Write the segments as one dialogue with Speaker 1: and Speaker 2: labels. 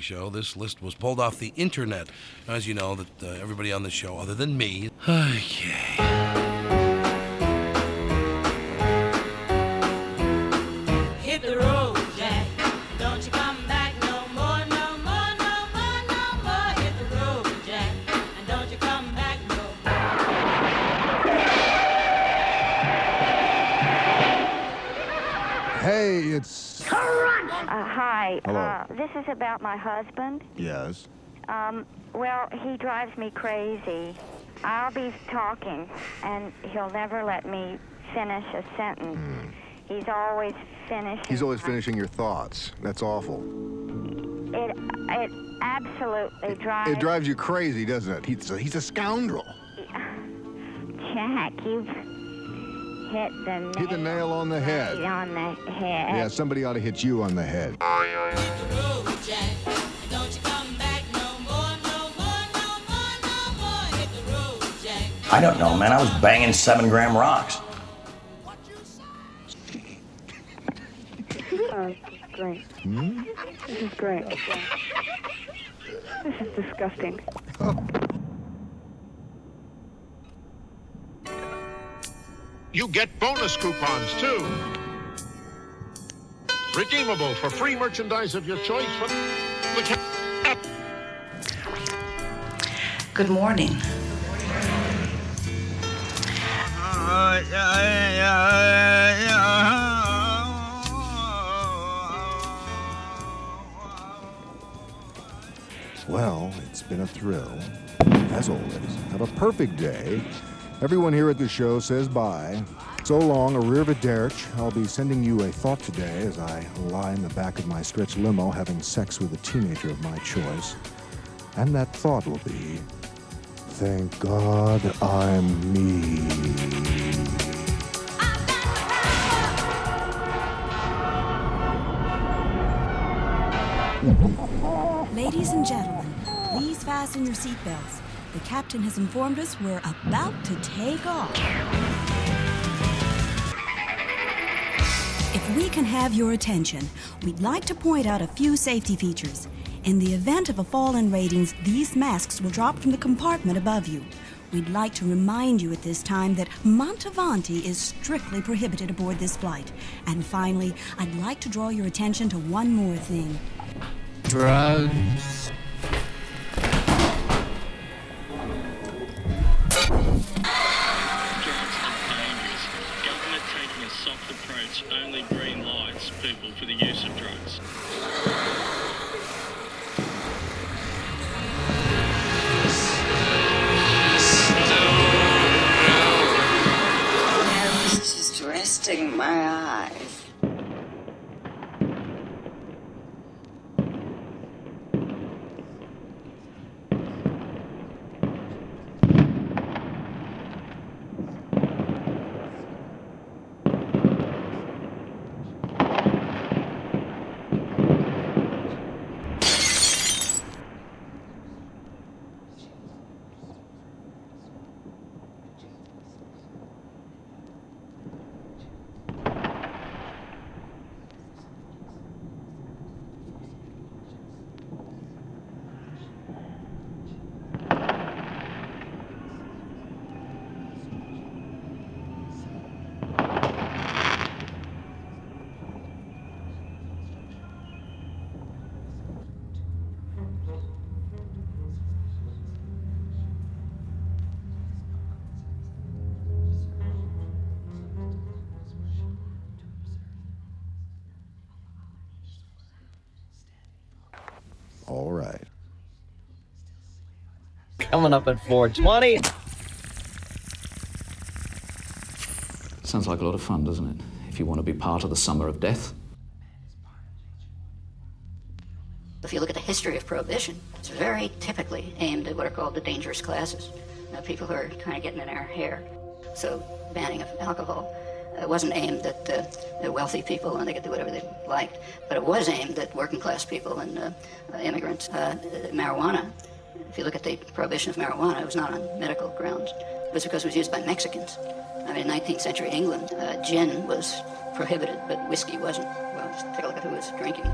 Speaker 1: show. This list was pulled off the internet. As you know, that uh, everybody on the show, other than me. Okay.
Speaker 2: Is about my husband.
Speaker 3: Yes.
Speaker 2: Um, well, he drives me crazy. I'll be talking, and he'll never let me finish a sentence. He's always finishing.
Speaker 3: He's always finishing your thoughts. That's awful.
Speaker 2: It, it absolutely drives.
Speaker 3: It drives you crazy, doesn't it? He's a, he's a scoundrel.
Speaker 2: Jack, you've hit the nail.
Speaker 3: Hit the nail on the head.
Speaker 2: right on the head.
Speaker 3: Yeah, somebody ought to hit you on the head.
Speaker 4: I don't know, man. I was banging seven gram rocks.
Speaker 5: Oh, this is great. Hmm? This is great. This is disgusting. Oh.
Speaker 6: You get bonus coupons too. Redeemable for free merchandise of your choice from the ca-
Speaker 7: Good morning.
Speaker 3: Well, it's been a thrill. As always, have a perfect day. Everyone here at the show says bye. So long, arrivederci. I'll be sending you a thought today as I lie in the back of my stretch limo having sex with a teenager of my choice. And that thought will be, thank God I'm me.
Speaker 8: Ladies and gentlemen, please fasten your seatbelts. The captain has informed us we're about to take off. If we can have your attention, we'd like to point out a few safety features. In the event of a fall in ratings, these masks will drop from the compartment above you. We'd like to remind you at this time that Mantovani is strictly prohibited aboard this flight. And finally, I'd like to draw your attention to one more thing.
Speaker 9: Drugs.
Speaker 10: Only green lights people for the use of drugs.
Speaker 7: I was just resting my eyes.
Speaker 9: Coming up at 420.
Speaker 11: Sounds like a lot of fun, doesn't it? If you want to be part of the summer of death.
Speaker 12: If you look at the history of prohibition, it's very typically aimed at what are called the dangerous classes, uh, people who are kind of getting in our hair. So banning of alcohol uh, wasn't aimed at uh, the wealthy people and they could do whatever they liked, but it was aimed at working class people and uh, uh, immigrants. Uh, marijuana, if you look at the prohibition of marijuana, it was not on medical grounds. It was because it was used by Mexicans. I mean, in 19th century England, uh, gin was prohibited, but whiskey wasn't. Well, just take a look at who was drinking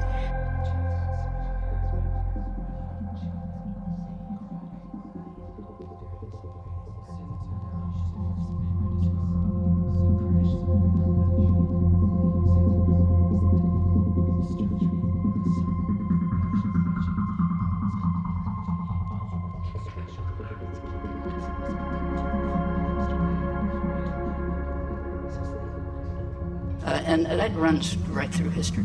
Speaker 13: runs right through history.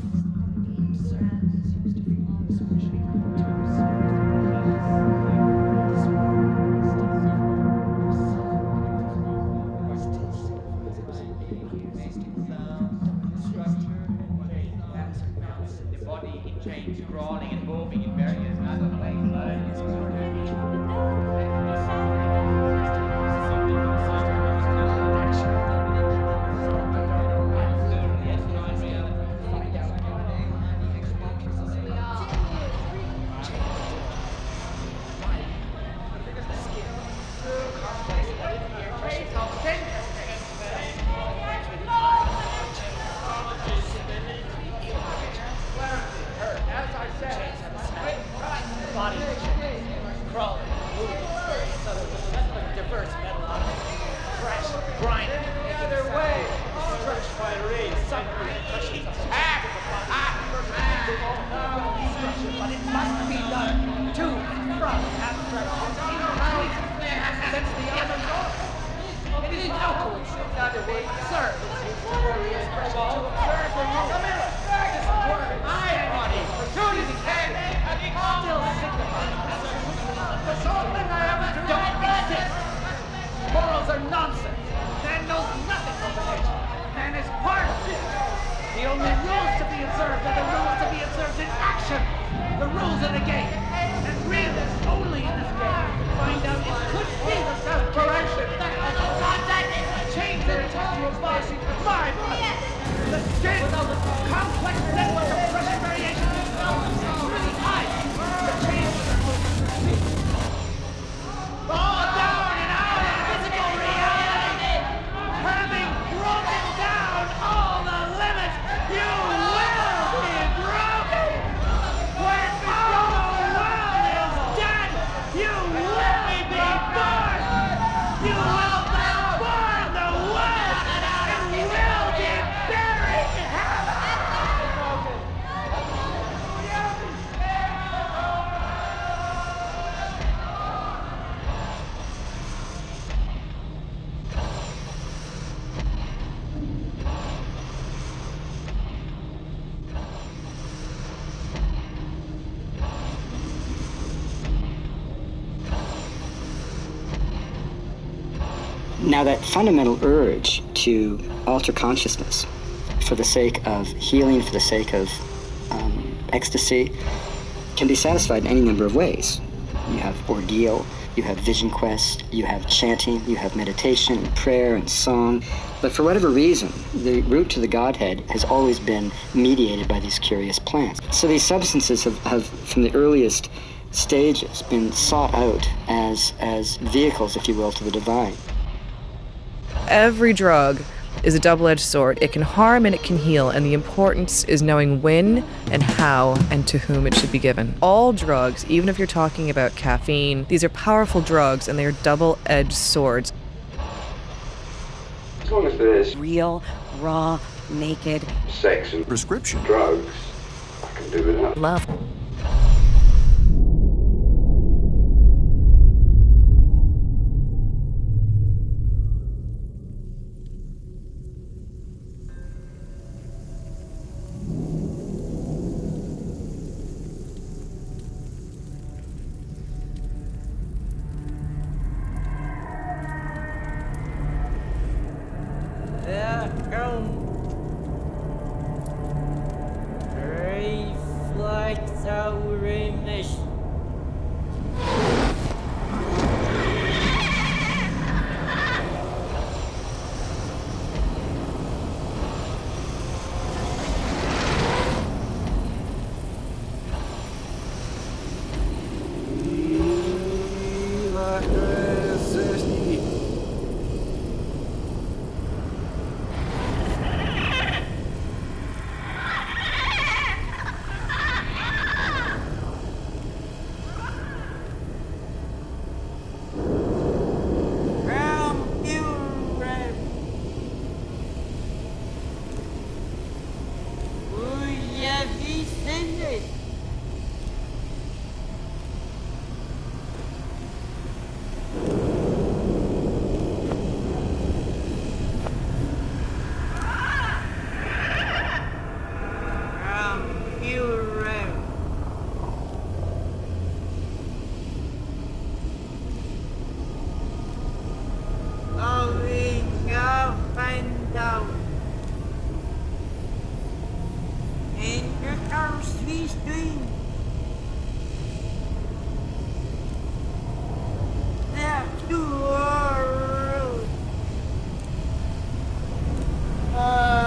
Speaker 12: Fundamental urge to alter consciousness for the sake of healing, for the sake of um, ecstasy, can be satisfied in any number of ways. You have ordeal, you have vision quest, you have chanting, you have meditation and prayer and song. But for whatever reason, the route to the Godhead has always been mediated by these curious plants. So these substances have, have from the earliest stages, been sought out as, as vehicles, if you will, to the divine.
Speaker 14: Every drug is a double edged sword. It can harm and it can heal, and the importance is knowing when and how and to whom it should be given. All drugs, even if you're talking about caffeine, these are powerful drugs and they are double edged swords.
Speaker 15: As long as there's
Speaker 8: real, raw, naked
Speaker 15: sex and prescription drugs, I can do without.
Speaker 14: Love.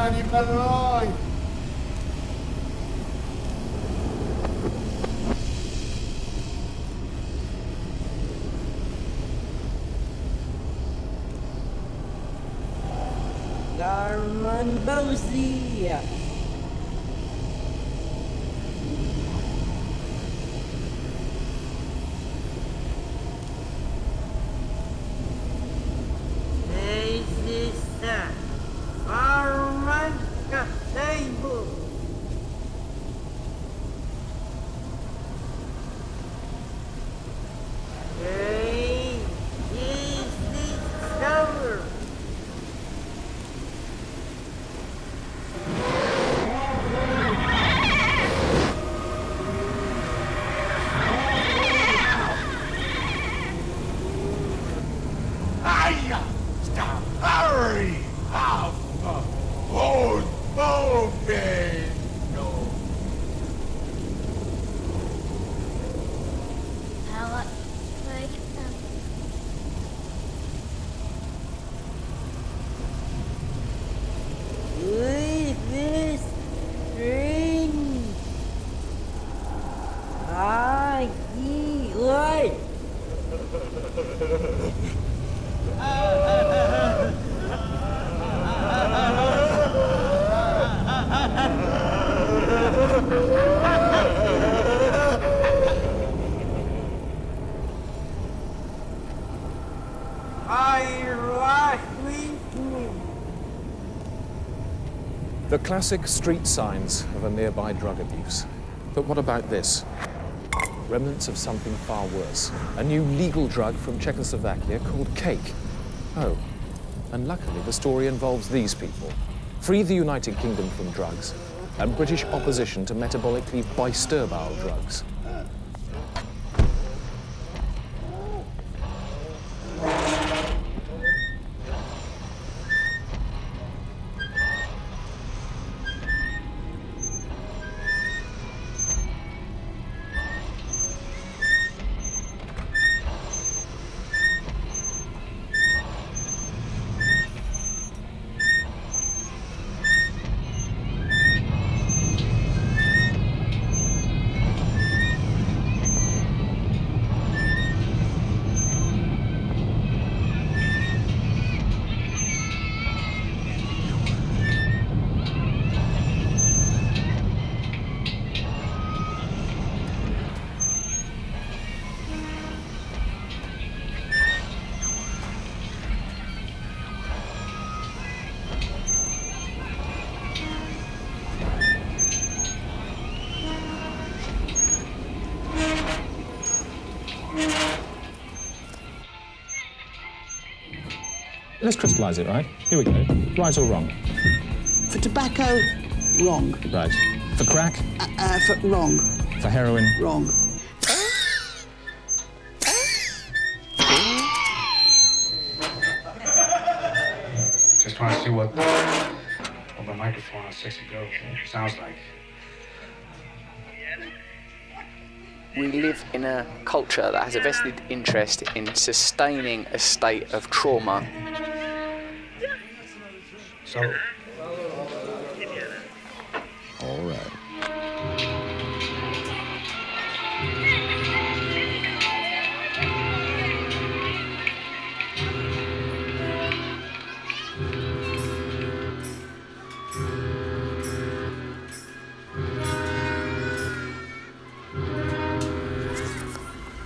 Speaker 16: Giovanni Perroi. Darren Bosie.
Speaker 17: Classic street signs of a nearby drug abuse. But what about this? Remnants of something far worse. A new legal drug from Czechoslovakia called cake. Oh, and luckily the story involves these people. Free the United Kingdom from drugs and British opposition to metabolically bisturbile drugs.
Speaker 18: Let's it, right? Here we go. Right or wrong?
Speaker 19: For tobacco, wrong.
Speaker 18: Right. For crack?
Speaker 19: Uh, uh, for wrong.
Speaker 18: For heroin?
Speaker 19: Wrong.
Speaker 20: Just want to see what what the microphone on Sexy Girl sounds like.
Speaker 21: We live in a culture that has a vested interest in sustaining a state of trauma.
Speaker 20: So,
Speaker 3: All right.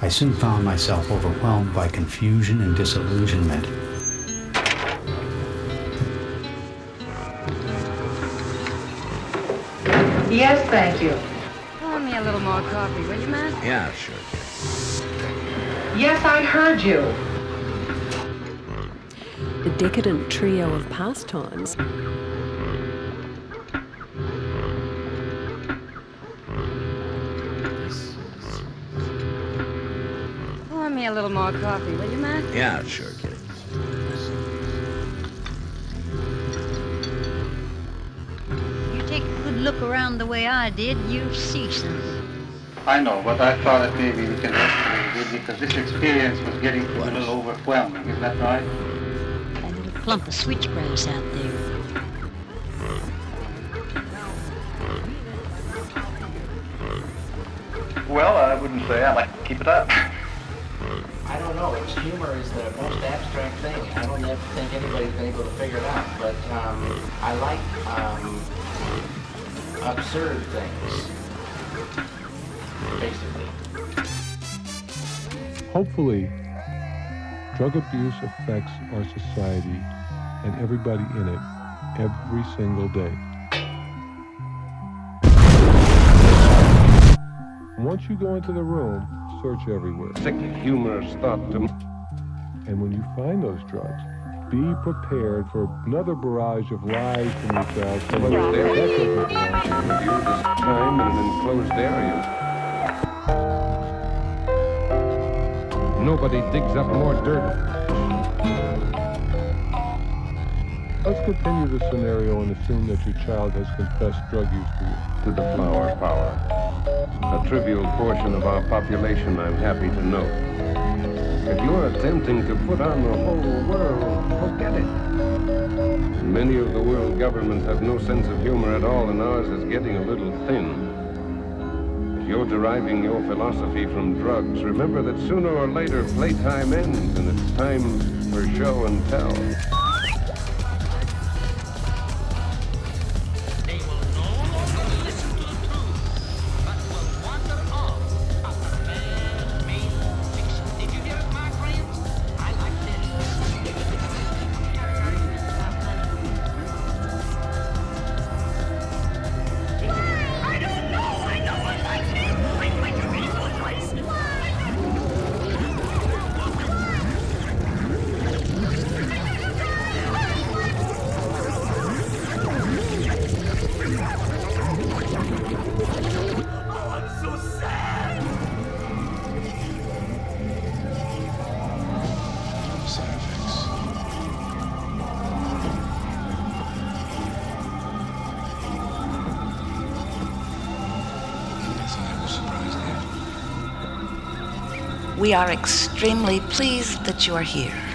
Speaker 6: I soon found myself overwhelmed by confusion and disillusionment.
Speaker 22: Yes, thank you.
Speaker 23: Pour me a little more coffee, will you, man?
Speaker 6: Yeah, sure.
Speaker 22: Yes, I heard you.
Speaker 11: The decadent trio of pastimes.
Speaker 23: Pour me a little more coffee, will you, man?
Speaker 6: Yeah, sure, kid.
Speaker 24: The way I did, you see something.
Speaker 20: I know, but I thought that maybe we can rest a little bit because this experience was getting to a little overwhelming. Is that right?
Speaker 24: That little clump of switchgrass out there.
Speaker 20: Well, I wouldn't say. I'd like to keep it up.
Speaker 25: I don't know. It's humor is the most abstract thing. I don't think anybody's been able to figure it out. But um, I like um, absurd things, basically.
Speaker 26: Hopefully, drug abuse affects our society and everybody in it every single day. Once you go into the room, search everywhere.
Speaker 27: Sick, humorous thought to
Speaker 26: And when you find those drugs, be prepared for another barrage of lies from yourself.
Speaker 27: Enclosed area. Review this time in an enclosed area. Nobody digs up more dirt.
Speaker 26: Let's continue the scenario and assume that your child has confessed drug use to you.
Speaker 27: To the flower power. A trivial portion of our population, I'm happy to note. If you're attempting to put on the whole world, forget it. Many of the world governments have no sense of humor at all, and ours is getting a little thin. If you're deriving your philosophy from drugs, remember that sooner or later playtime ends and it's time for show and tell.
Speaker 7: We are extremely pleased that you are here.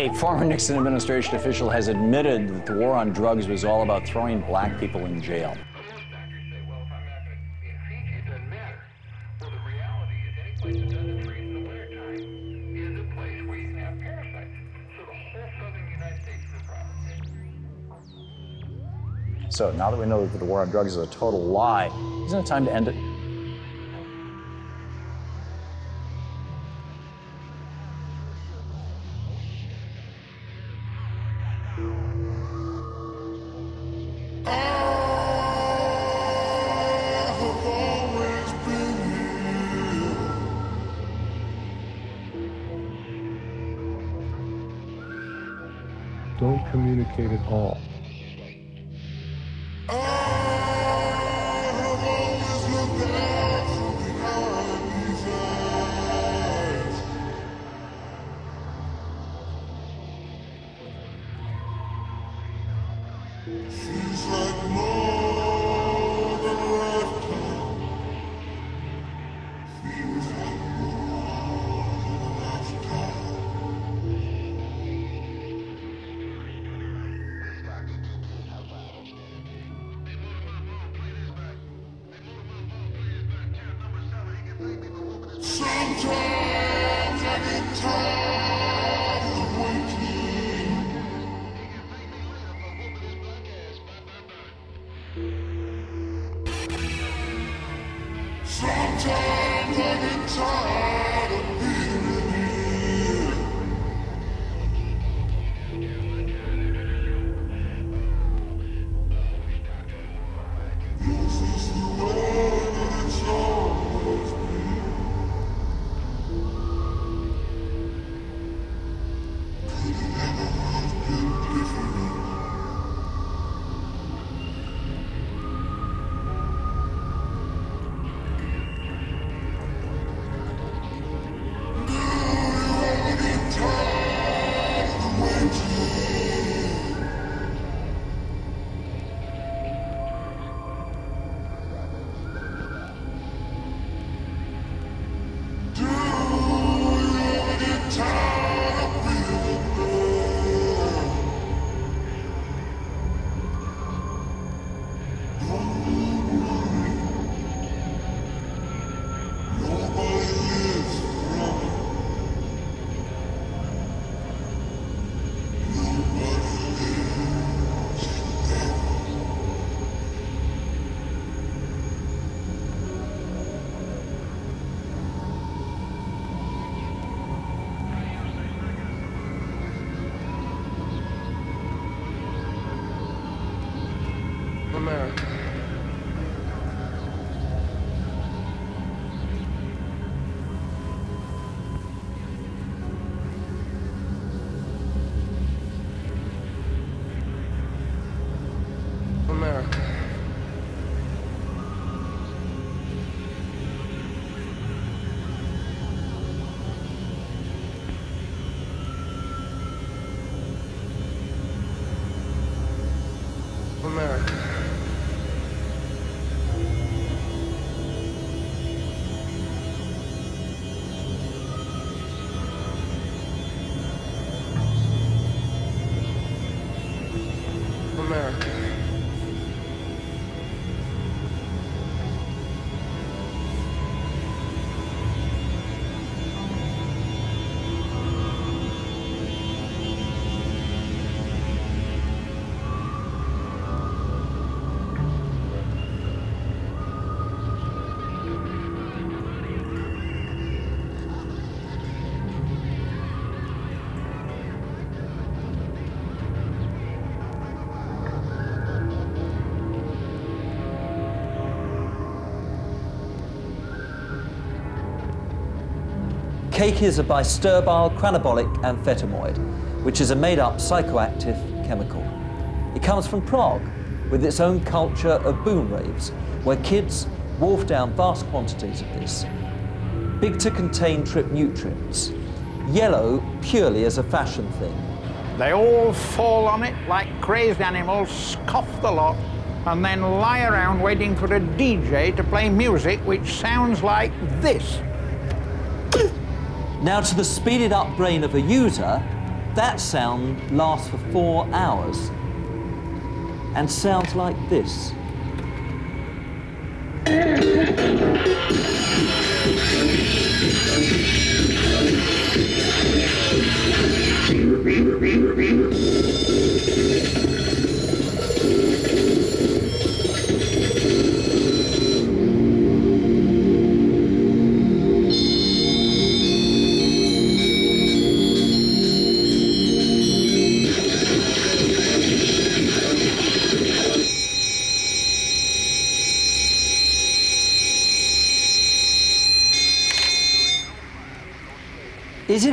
Speaker 28: A
Speaker 11: former Nixon administration official has admitted that the war on drugs was all about throwing black people in jail. So now that we know that the war on drugs is a total lie, isn't it time to end it?
Speaker 26: Don't communicate at all.
Speaker 29: Cake is a bisturbile cranabolic amphetamide, which is a made up psychoactive chemical. It comes from Prague, with its own culture of boom raves, where kids wolf down vast quantities of this. Big to contain trip nutrients. Yellow purely as a fashion thing.
Speaker 30: They all fall on it like crazed animals, scoff the lot, and then lie around waiting for a DJ to play music which sounds like this.
Speaker 29: Now, to the speeded up brain of a user, that sound lasts for four hours and sounds like this.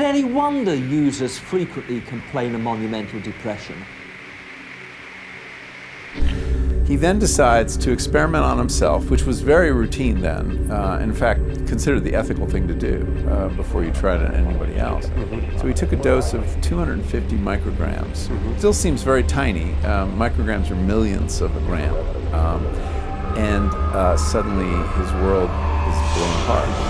Speaker 29: Any wonder users frequently complain of monumental depression?
Speaker 31: He then decides to experiment on himself, which was very routine then. Uh, in fact, considered the ethical thing to do uh, before you tried it on anybody else. So he took a dose of 250 micrograms. Still seems very tiny. Um, micrograms are millions of a gram. Um, and uh, suddenly his world is blown apart.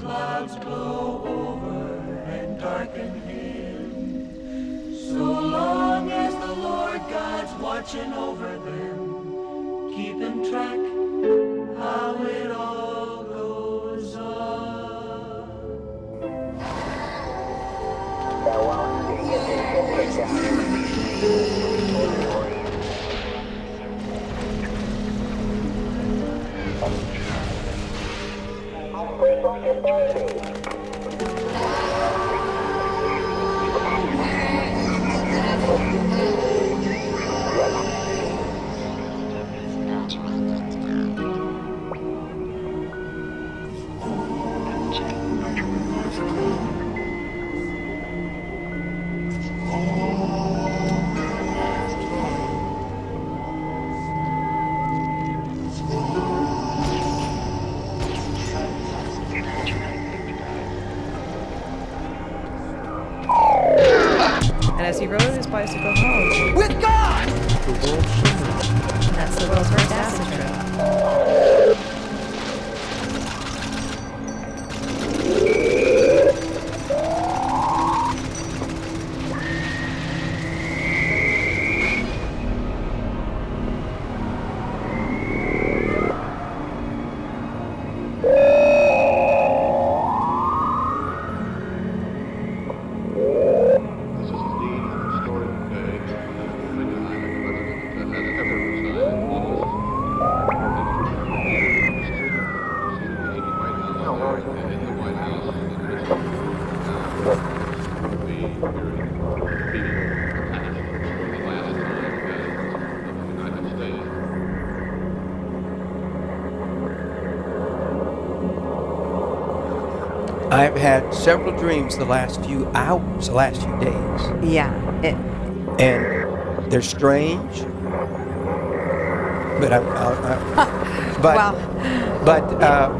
Speaker 32: Clouds blow over and darken him. So long as the Lord God's watching over them, keeping track how it all goes on.
Speaker 33: I've had several dreams the last few hours, the last few days.
Speaker 34: Yeah. It,
Speaker 33: And they're strange. But I, I, I but
Speaker 34: Well.
Speaker 33: but uh,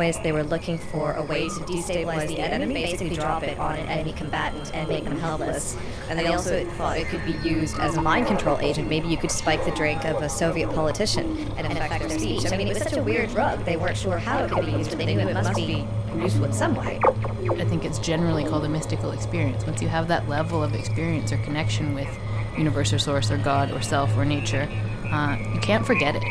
Speaker 35: ways, they were looking for a way to destabilize the enemy, basically drop it on an enemy combatant and make them helpless. And they also thought it could be used as a mind control agent. Maybe you could spike the drink of a Soviet politician and affect their speech. I mean, it was such a weird drug. They weren't sure how it could be used, but they knew it must be useful in some way.
Speaker 36: I think it's generally called a mystical experience. Once you have that level of experience or connection with universe or source or God or self or nature, uh, you can't forget it.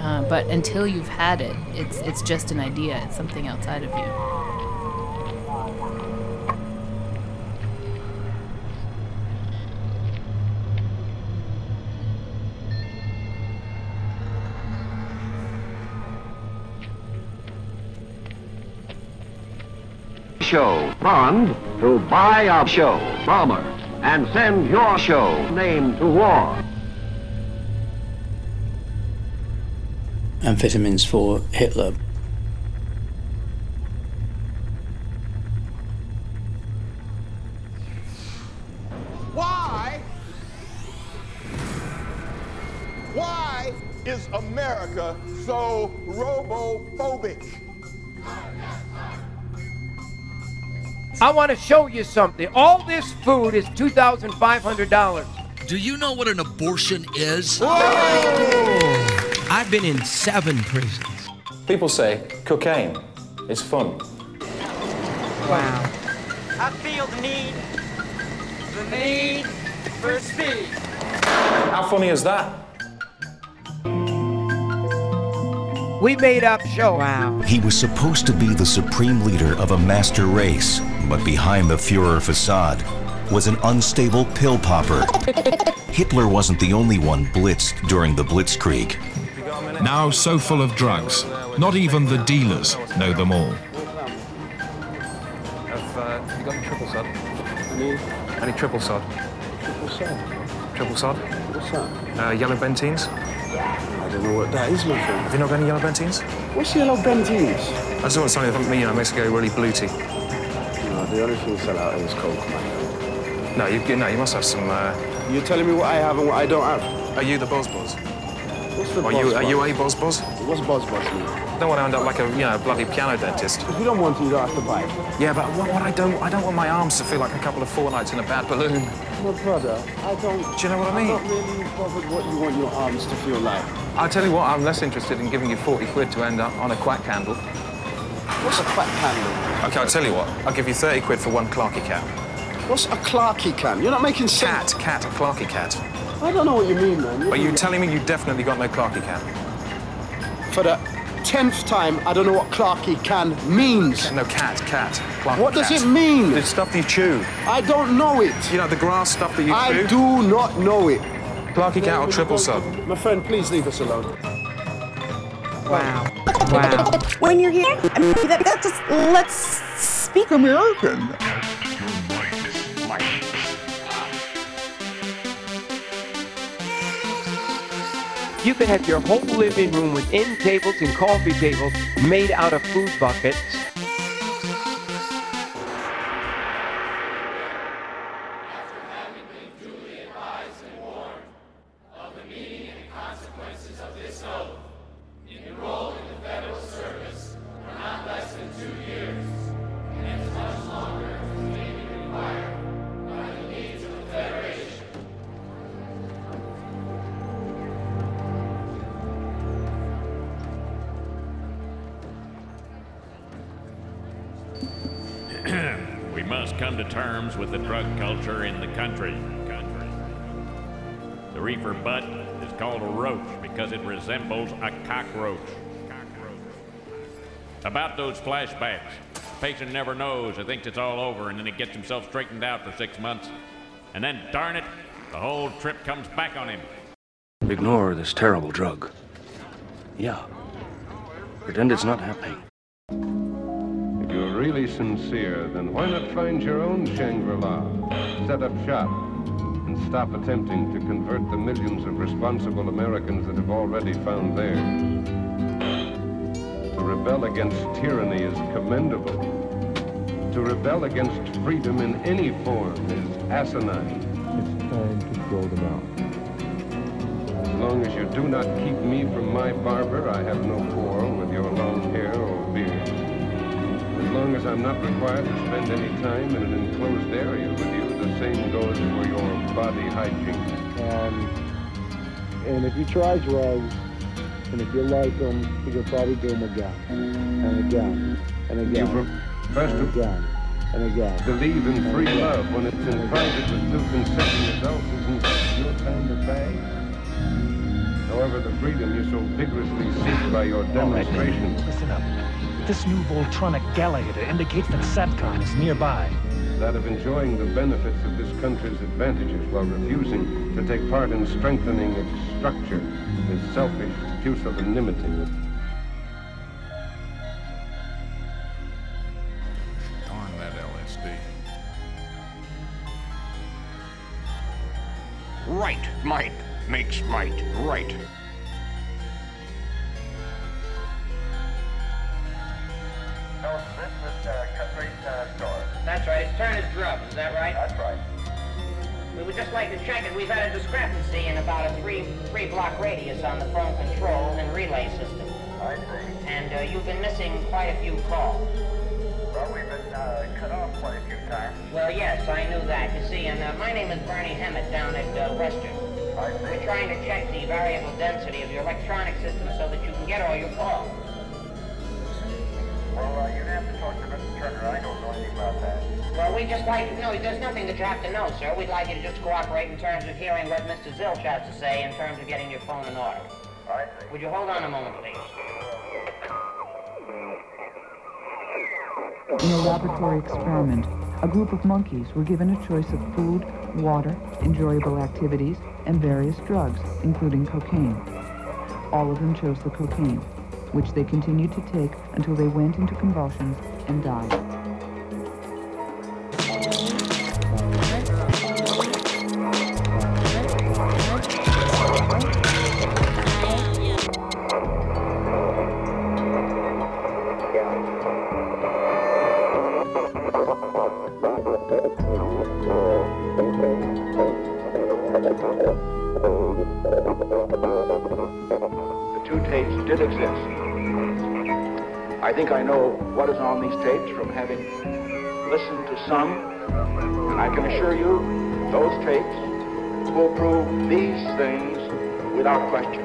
Speaker 36: Uh, but until you've had it, it's it's just an idea. It's something outside of you.
Speaker 37: show. Bond to buy a show, bomber, and send your show name to war.
Speaker 38: Amphetamines for Hitler.
Speaker 39: Why? Why is America so robophobic?
Speaker 40: I want to show you something. All this food is $2,500.
Speaker 41: Do you know what an abortion is?
Speaker 40: I've been in seven prisons.
Speaker 11: People say cocaine is fun.
Speaker 40: Wow.
Speaker 28: I feel the need, the need for speed.
Speaker 11: How funny is that?
Speaker 40: We made up show. Wow.
Speaker 42: He was supposed to be the supreme leader of a master race, but behind the Fuhrer facade was an unstable pill popper. Hitler wasn't the only one blitzed during the Blitzkrieg.
Speaker 43: Now so full of drugs, not even the dealers know them all.
Speaker 17: Have uh, you got any triple sod? Any? Any triple sod?
Speaker 44: Triple sod.
Speaker 17: Triple sod?
Speaker 44: What's that?
Speaker 17: Uh, yellow Benteens?
Speaker 44: I don't know what that is, my friend.
Speaker 17: Have you not got any yellow Benteens?
Speaker 44: What's yellow Benteens?
Speaker 17: I just want something that me, you know, makes it go really bluety.
Speaker 44: No, the only thing sell out is Coke, man.
Speaker 17: No, you no, you must have some. Uh...
Speaker 44: You're telling me what I have and what I don't have.
Speaker 17: Are you the Boz Boz?
Speaker 44: What's the
Speaker 17: Are you are you a Boz Boz?
Speaker 44: What's Boz Boz mean?
Speaker 17: I don't want to end up like a you know bloody piano dentist.
Speaker 44: If you don't want to, you don't have to buy it.
Speaker 17: Yeah, but what, what I don't I don't want my arms to feel like a couple of fortnights in a bad balloon.
Speaker 44: My brother, I don't.
Speaker 17: Do you know what I mean?
Speaker 44: I'm not really bothered what you want your arms to feel like.
Speaker 17: I'll tell you what, I'm less interested in giving you 40 quid to end up on a quack candle.
Speaker 44: What's a quack candle?
Speaker 17: Okay, I'll tell you what, I'll give you 30 quid for one Clarky cat.
Speaker 44: What's a Clarky cat? You're not making sense.
Speaker 17: Cat, cat, a Clarky cat.
Speaker 44: I don't know what you mean, man.
Speaker 17: Are you telling me you definitely got no Clarky cat?
Speaker 44: For the tenth time, I don't know what Clarky can means.
Speaker 17: No, cat, cat. Clarky
Speaker 44: What does it mean?
Speaker 17: The stuff you chew.
Speaker 44: I don't know it.
Speaker 17: You know, the grass stuff that you
Speaker 44: I
Speaker 17: chew?
Speaker 44: I do not know it.
Speaker 17: Clarky cat or triple sub?
Speaker 44: My friend, please leave us alone.
Speaker 34: Wow. Wow.
Speaker 45: When you're here, I mean, that, that just let's speak American.
Speaker 40: You could have your whole living room with end tables and coffee tables made out of food buckets.
Speaker 46: About those flashbacks, the patient never knows or thinks it's all over, and then he gets himself straightened out for six months. And then, darn it, the whole trip comes back on him.
Speaker 47: Ignore this terrible drug. Yeah. Pretend it's not happening.
Speaker 27: If you're really sincere, then why not find your own Shangri-La, set up shop, and stop attempting to convert the millions of responsible Americans that have already found theirs? To rebel against tyranny is commendable. To rebel against freedom in any form is asinine.
Speaker 26: It's time to throw them out.
Speaker 27: As long as you do not keep me from my barber, I have no quarrel with your long hair or beard. As long as I'm not required to spend any time in an enclosed area with you, the same goes for your body hygiene.
Speaker 44: And and if you try drugs, and if you like them, you can probably do them again. And again. And again.
Speaker 27: First
Speaker 44: and again. And again.
Speaker 27: Believe in free love when it's in private with two consenting adults isn't your kind of bag. However, the freedom you so vigorously seek by your demonstration.
Speaker 48: Listen up. This new Voltronic Galliator indicates that SATCOM is nearby.
Speaker 27: that of enjoying the benefits of this country's advantages while refusing to take part in strengthening its structure his selfish pusillanimity.
Speaker 49: Darn that LSD. Right might makes might right.
Speaker 50: That's right. His turn is drubbed. Is that right? That's right. We would just like to check it. We've had a discrepancy in about a three three block radius on the phone control and relay system. I see. And uh, you've been missing quite a few calls.
Speaker 51: Well, we've been uh, cut off quite a few times.
Speaker 50: Well, yes, I knew that. You see, and uh, my name is Bernie Hammett down at uh, Western.
Speaker 51: I see.
Speaker 50: We're trying to check the variable density of your electronic system so that you can get all your calls.
Speaker 51: Well, uh, you'd have to talk to Mr. Turner. I don't know anything about that.
Speaker 50: Well, we just like to know. There's nothing that you have to know, sir. We'd like you to just cooperate in terms of hearing what Mr. Zilch has to say in terms of getting your phone in order.
Speaker 51: I see.
Speaker 50: Would you hold on a moment, please?
Speaker 52: In a laboratory experiment, a group of monkeys were given a choice of food, water, enjoyable activities, and various drugs, including cocaine. All of them chose the cocaine, which they continued to take until they went into convulsions and died.
Speaker 53: What is on these tapes from having listened to some, and I can assure you those tapes will prove these things without question.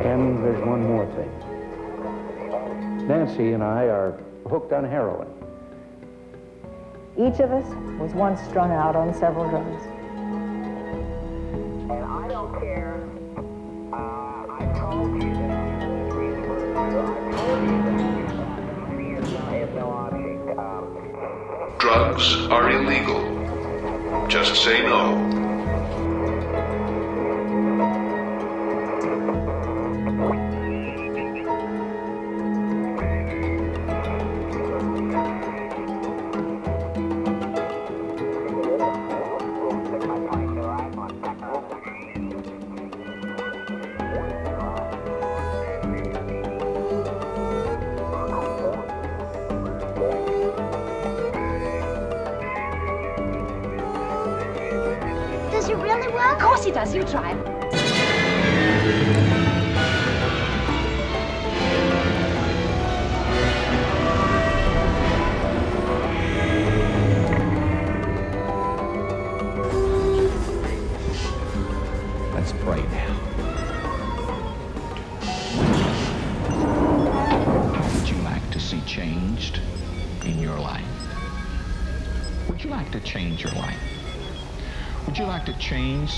Speaker 44: And there's one more thing. Nancy and I are hooked on heroin.
Speaker 54: Each of us was once strung out on several drugs.
Speaker 51: And I don't care.
Speaker 42: Drugs are illegal. Just say no.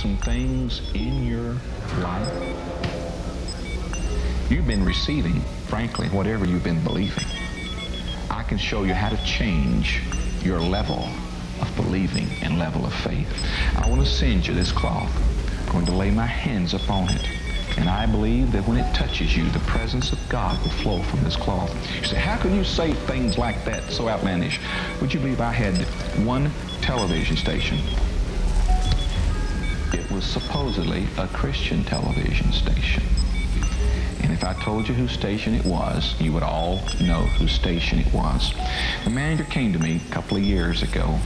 Speaker 55: Some things in your life? You've been receiving, frankly, whatever you've been believing. I can show you how to change your level of believing and level of faith. I want to send you this cloth. I'm going to lay my hands upon it. And I believe that when it touches you, the presence of God will flow from this cloth. You say, how can you say things like that so outlandish? Would you believe I had one television station? Was supposedly a Christian television station. And if I told you whose station it was, you would all know whose station it was. The manager came to me a couple of years ago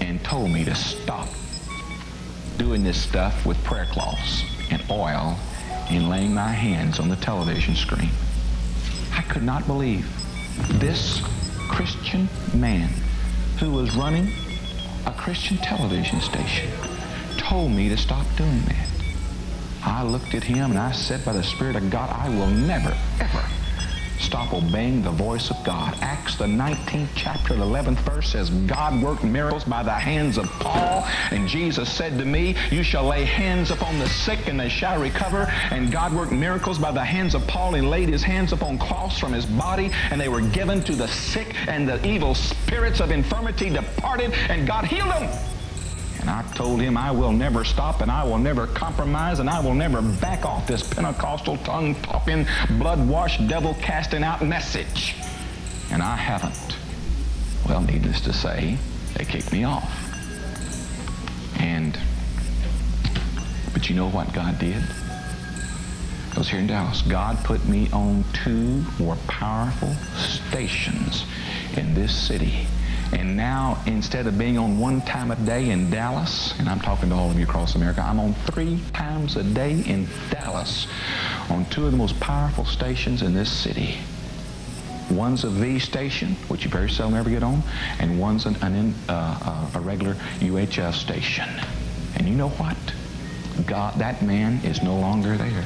Speaker 55: and told me to stop doing this stuff with prayer cloths and oil and laying my hands on the television screen. I could not believe this Christian man who was running a Christian television station told me to stop doing that. I looked at him and I said, by the Spirit of God, I will never, ever stop obeying the voice of God. Acts, the 19th chapter, the 11th verse says, God worked miracles by the hands of Paul. And Jesus said to me, You shall lay hands upon the sick and they shall recover. And God worked miracles by the hands of Paul and laid his hands upon cloths from his body, and they were given to the sick, and the evil spirits of infirmity departed, and God healed them. And I told him I will never stop and I will never compromise and I will never back off this Pentecostal tongue talking, blood washed, devil casting out message. And I haven't. Well, needless to say, they kicked me off. And, but you know what God did? I was here in Dallas. God put me on two more powerful stations in this city. And now, instead of being on one time a day in Dallas, and I'm talking to all of you across America, I'm on three times a day in Dallas on two of the most powerful stations in this city. One's a V station, which you very seldom ever get on, and one's an, an uh, uh, a regular UHF station. And you know what? God, that man is no longer there.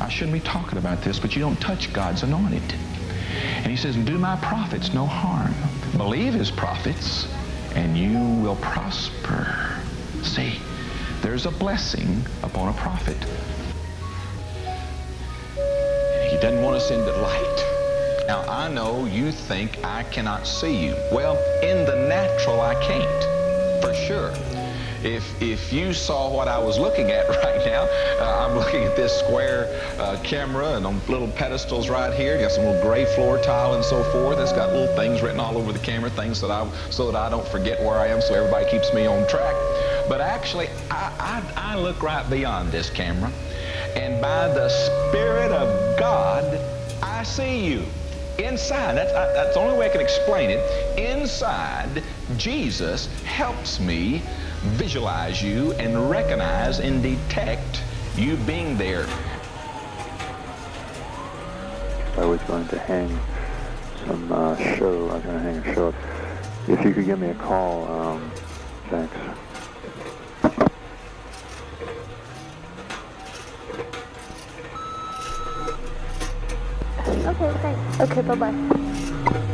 Speaker 55: I shouldn't be talking about this, but you don't touch God's anointed. And he says, do my prophets no harm. Believe his prophets, and you will prosper. See, there's a blessing upon a prophet. He doesn't want us in the light. Now, I know you think I cannot see you. Well, in the natural, I can't, for sure. If, if you saw what I was looking at right now, uh, I'm looking at this square uh, camera and on little pedestals right here. You Got some little gray floor tile and so forth. It's got little things written all over the camera, things that I, so that I don't forget where I am, so everybody keeps me on track. But actually, I, I, I look right beyond this camera, and by the Spirit of God, I see you. Inside, that's, that's the only way I can explain it. Inside, Jesus helps me visualize you and recognize and detect you being there.
Speaker 44: I was going to hang some uh, show. I was going to hang a show. If you could give me a call, um, thanks.
Speaker 56: Okay, thanks. Okay, bye-bye.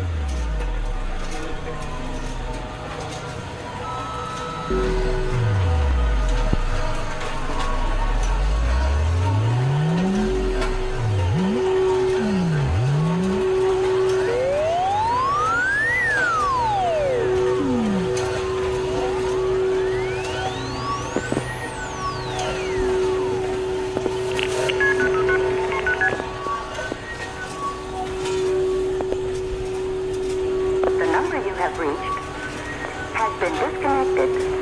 Speaker 51: Have reached has been disconnected.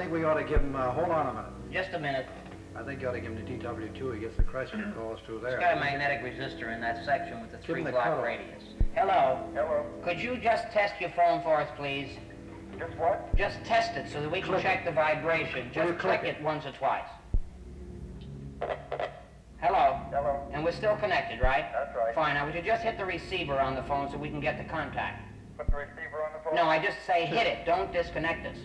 Speaker 57: Think we ought to give him, uh, hold on a minute.
Speaker 50: Just a minute.
Speaker 57: I think you ought to give him the DW2. He gets the Chrysler calls through there.
Speaker 50: It's got a magnetic resistor in that section with the
Speaker 57: Give
Speaker 50: three
Speaker 57: him the
Speaker 50: block
Speaker 57: cutoff.
Speaker 50: radius. Hello.
Speaker 51: Hello.
Speaker 50: Could you just test your phone for us, please?
Speaker 51: Just what?
Speaker 50: Just test it so that we can
Speaker 57: Click
Speaker 50: check the vibration. Just
Speaker 57: click
Speaker 50: click it once or twice. Hello.
Speaker 51: Hello.
Speaker 50: And we're still connected, right?
Speaker 51: That's right.
Speaker 50: Fine. Now, would you just hit the receiver on the phone so we can get the contact?
Speaker 51: Put the receiver on the phone?
Speaker 50: No, I just say hit it. Don't disconnect us.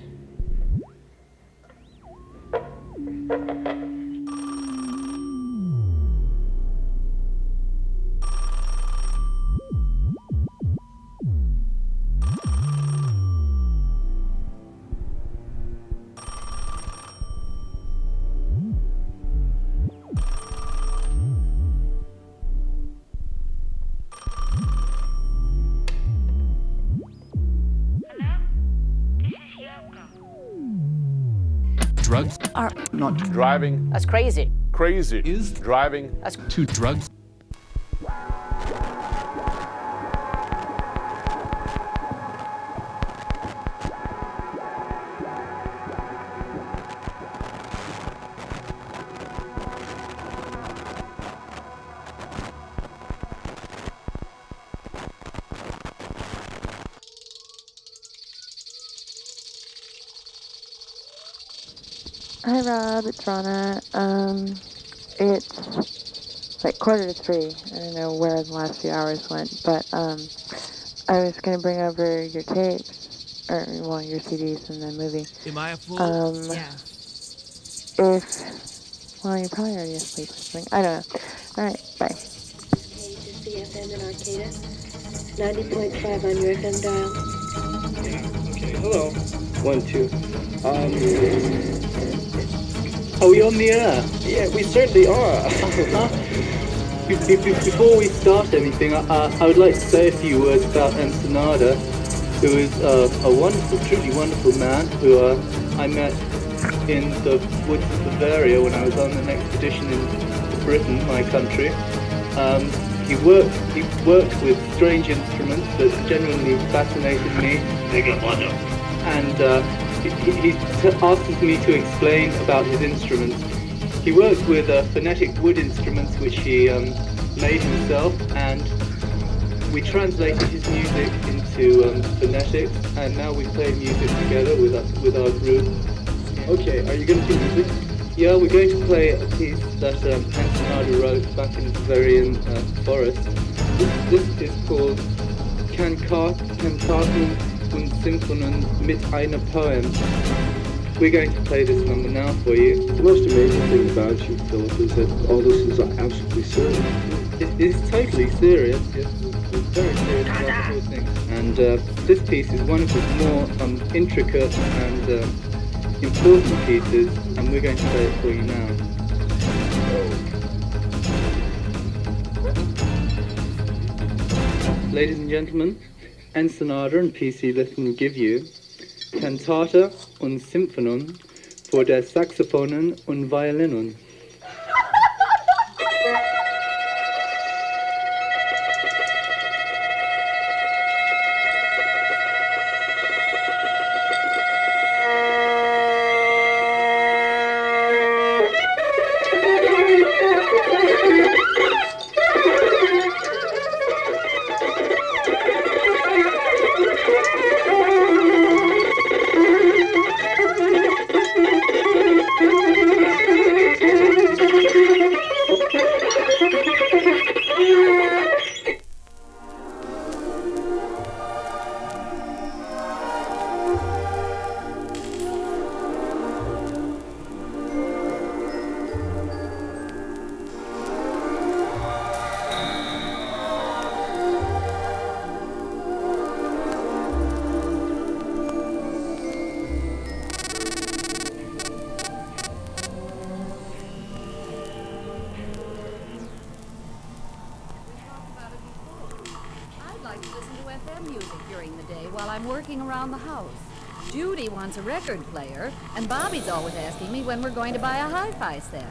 Speaker 58: Drugs
Speaker 56: Are
Speaker 58: not driving.
Speaker 56: that's crazy.
Speaker 58: Crazy is driving
Speaker 56: That's
Speaker 58: to drugs.
Speaker 59: Rana. Um, it's like quarter to three. I don't know where the last few hours went, but um, I was gonna bring over your tapes, or well, your CDs and the movie.
Speaker 58: Am I a fool?
Speaker 59: Um,
Speaker 58: Yeah.
Speaker 59: If well, you're probably already asleep or something. I don't know. All right, bye.
Speaker 60: CFM in Arcata. 90.5 on your FM dial.
Speaker 61: Yeah, Okay, hello. One, two. Um, are we on the air? Yeah, we certainly are. Be- be- be- Before we start anything, I, I- I would like to say a few words about Ensenada, who is uh, a wonderful, truly wonderful man who uh, I met in the woods of Bavaria when I was on an expedition in Britain, my country. Um, he worked he worked with strange instruments that genuinely fascinated me. And uh, he, he asked me to explain about his instruments. He worked with uh, phonetic wood instruments which he um, made himself, and we translated his music into um, phonetics, and now we play music together with our, with our group. Okay, are you going to do music? Yeah, we're going to play a piece that um, Ensenada wrote back in the Bavarian uh, forest. This, this is called Kantat, Kantaten und Symphonen mit einer Poem. We're going to play this number now for you.
Speaker 44: The most amazing thing about you, Philip, is that all this is absolutely serious.
Speaker 61: It is totally serious. Yes, we're very serious about the whole thing. And uh, this piece is one of the more um, intricate and uh, important pieces, and we're going to play it for you now. Ladies and gentlemen, Ensenada and PC Litten give you Cantata und Symphonon vor der Saxophonen und Violinen.
Speaker 56: Around the house.
Speaker 62: Judy wants a record player, and Bobby's always asking me when we're going to buy a hi-fi set.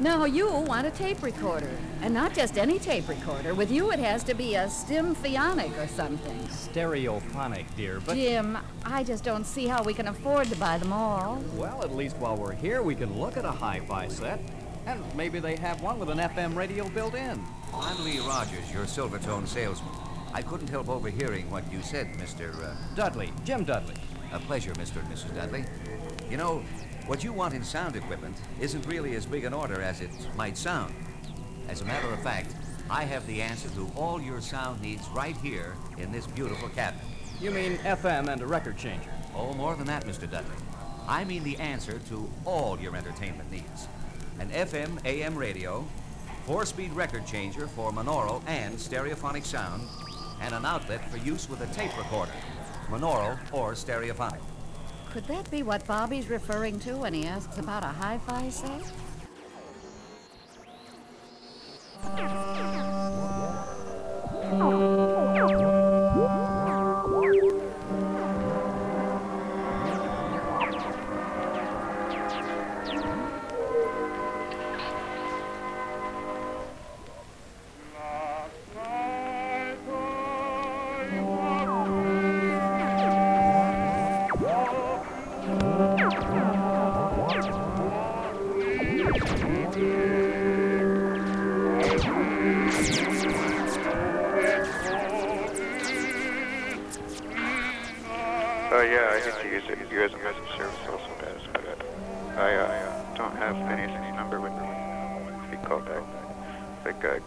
Speaker 62: Now you want a tape recorder, and not just any tape recorder. With you, it has to be a Stimphonic or something.
Speaker 63: Stereophonic, dear, but.
Speaker 62: Jim, I just don't see how we can afford to buy them all.
Speaker 63: Well, at least while we're here, we can look at a hi fi set. And maybe they have one with an FM radio built in.
Speaker 64: I'm Lee Rogers, your Silvertone salesman. I couldn't help overhearing what you said, Mr. Uh,
Speaker 63: Dudley, Jim Dudley.
Speaker 64: A pleasure, Mr. and Mrs. Dudley. You know, what you want in sound equipment isn't really as big an order as it might sound. As a matter of fact, I have the answer to all your sound needs right here in this beautiful cabinet.
Speaker 63: You mean FM and a record changer?
Speaker 64: Oh, more than that, Mr. Dudley. I mean the answer to all your entertainment needs. An FM AM radio, four-speed record changer for monaural and stereophonic sound, and an outlet for use with a tape recorder, monaural or stereophonic.
Speaker 62: Could that be what Bobby's referring to when he asks about a hi-fi set?
Speaker 65: Oh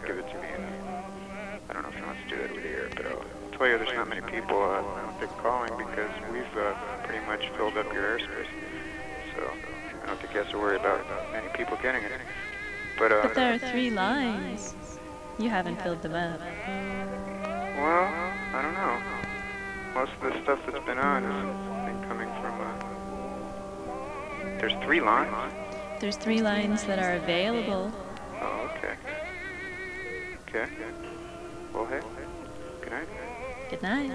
Speaker 65: give it. To me. Uh, I don't know if she wants to do that over the tell you there's not many people uh, I don't calling because we've uh, pretty much filled up your airspace. So I don't think you have to worry about many people getting it. But uh,
Speaker 66: But there are three lines. You haven't filled them up.
Speaker 65: well, I don't know. Most of the stuff that's been on has been coming from. Uh, there's three lines.
Speaker 66: There's three lines that are available.
Speaker 65: Oh, okay. Okay. Well, hey. Good night.
Speaker 66: Good night.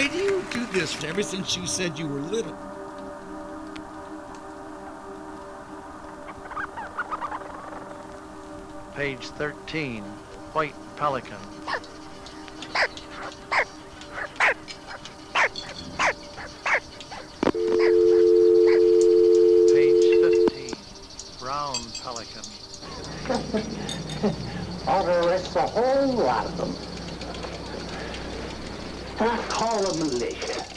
Speaker 67: Why do you do this ever since you said you were little?
Speaker 68: Page 13, White Pelican. Page 15, Brown Pelican.
Speaker 69: Or it's a whole lot of them. I call them